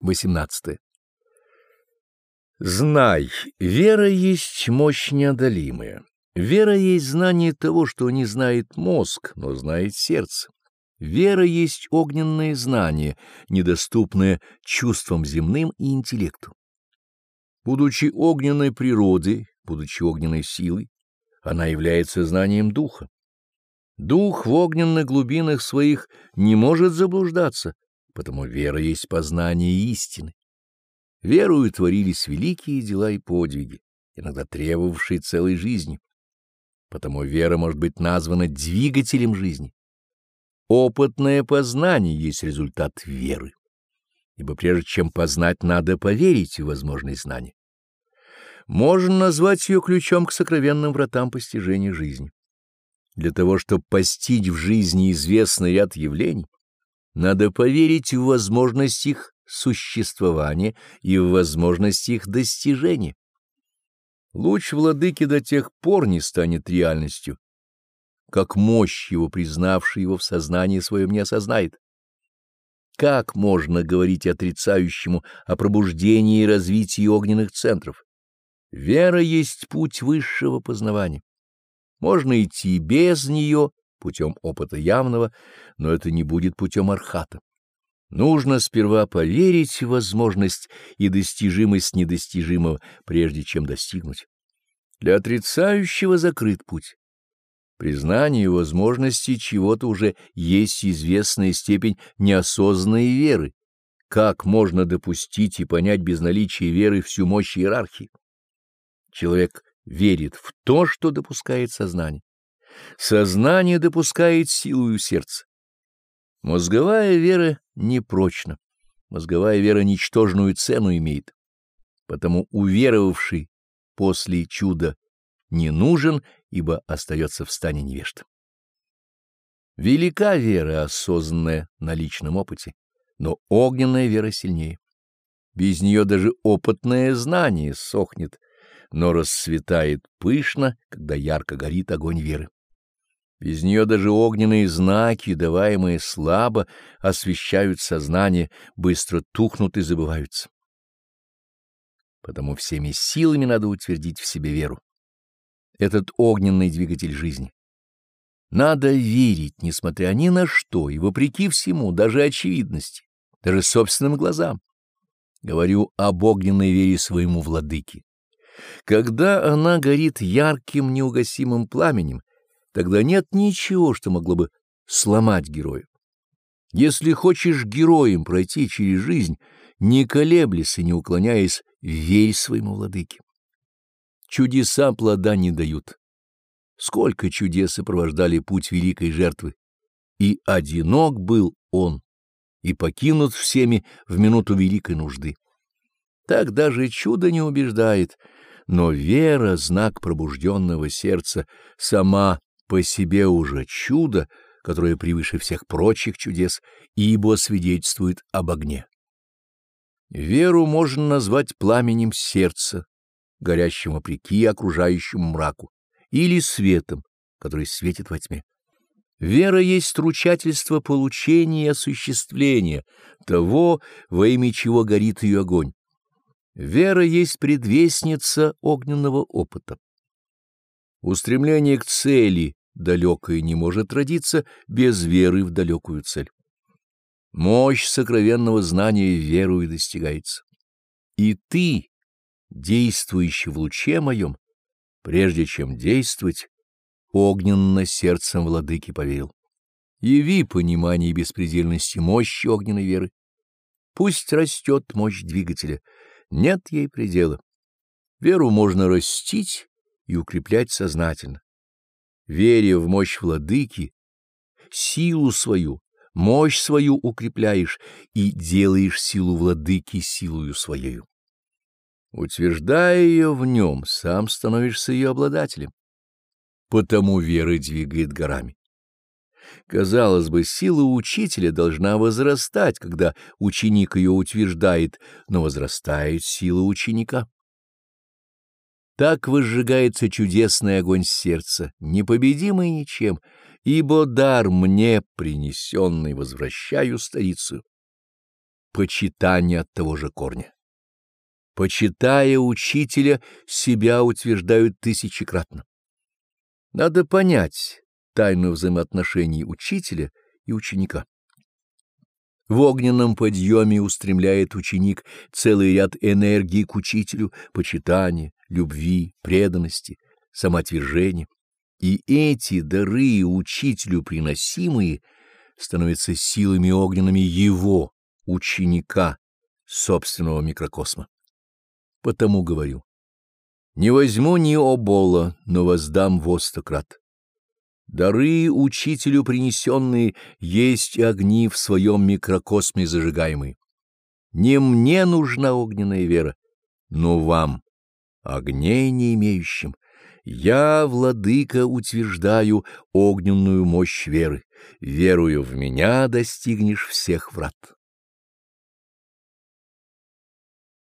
18. Знай, вера есть мощь неодолимая. Вера есть знание того, что не знает мозг, но знает сердце. Вера есть огненное знание, недоступное чувствам земным и интеллекту. Будучи огненной природой, будучи огненной силой, она является знанием духа. Дух в огненных глубинах своих не может заблуждаться, потому вера есть познание истины. Верою творились великие дела и подвиги, иногда требовавшие целой жизни. Потому вера может быть названа двигателем жизни. Опытное познание есть результат веры, ибо прежде чем познать, надо поверить в возможность знания. Можно назвать ее ключом к сокровенным вратам постижения жизни. Для того, чтобы постичь в жизни известный ряд явлений, надо поверить в возможность их существования и в возможность их достижения. Луч владыки до тех пор не станет реальностью, как мощь его, признавший его в сознании своем, не осознает. Как можно говорить отрицающему о пробуждении и развитии огненных центров? Вера есть путь высшего познавания. Можно идти без нее, путем опыта явного, но это не будет путем архата. Нужно сперва поверить в возможность и достижимость недостижимого, прежде чем достигнуть. Для отрицающего закрыт путь. Признание возможности чего-то уже есть известная степень неосознанной веры. Как можно допустить и понять без наличия веры всю мощь иерархии? Человек верит в то, что допускает сознание. Сознание допускает силою сердца. Мозговая вера непрочна. Мозговая вера ничтожную цену имеет. Потому уверовавший после чуда не нужен, ибо остается в стане невежд. Велика вера, осознанная на личном опыте, но огненная вера сильнее. Без нее даже опытное знание сохнет, но расцветает пышно, когда ярко горит огонь веры. Без нее даже огненные знаки, даваемые слабо, освещают сознание, быстро тухнут и забываются. Потому всеми силами надо утвердить в себе веру. Этот огненный двигатель жизни. Надо верить, несмотря ни на что, и вопреки всему, даже очевидности, даже собственным глазам. Говорю об огненной вере своему владыке. Когда она горит ярким неугасимым пламенем, тогда нет ничего, что могло бы сломать героя. Если хочешь героем пройти через жизнь, не колеблясь и не уклоняясь, верь своему владыке. Чудеса плода не дают. Сколько чудес сопровождали путь великой жертвы, и одинок был он, и покинут всеми в минуту великой нужды. Так даже чудо не убеждает, но вера, знак пробужденного сердца, сама по себе уже чудо, которое превыше всех прочих чудес, ибо свидетельствует об огне. Веру можно назвать пламенем сердца, горящим вопреки окружающему мраку, или светом, который светит во тьме. Вера есть стручательство получения и осуществления того, во имя чего горит ее огонь. Вера есть предвестница огненного опыта. Устремление к цели далекое не может родиться без веры в далекую цель. Мощь сокровенного знания верою достигается. И ты, действующий в луче моем, прежде чем действовать, огненно сердцем владыки поверил. Яви понимание беспредельности мощи огненной веры. Пусть растет мощь двигателя, нет ей предела. Веру можно растить и укреплять сознательно веря в мощь владыки, силу свою, мощь свою укрепляешь и делаешь силу владыки силою своею. Утверждая ее в нем, сам становишься ее обладателем. Потому вера двигает горами. Казалось бы, сила учителя должна возрастать, когда ученик ее утверждает, но возрастает сила ученика. Так возжигается чудесный огонь сердца, непобедимый ничем, ибо дар мне принесенный возвращаю старицу. почитание от того же корня. Почитая учителя, себя утверждают тысячекратно. Надо понять тайну взаимоотношений учителя и ученика. В огненном подъеме устремляет ученик целый ряд энергии к учителю, почитания, любви, преданности, самоотвержения. И эти дары учителю приносимые становятся силами огненными его, ученика, собственного микрокосма. Потому говорю, не возьму ни обола, но воздам во. Дары учителю принесенные есть огни в своем микрокосме зажигаемые. Не мне нужна огненная вера, но вам, огней не имеющим. Я, владыка, утверждаю огненную мощь веры. Верую в меня достигнешь всех врат.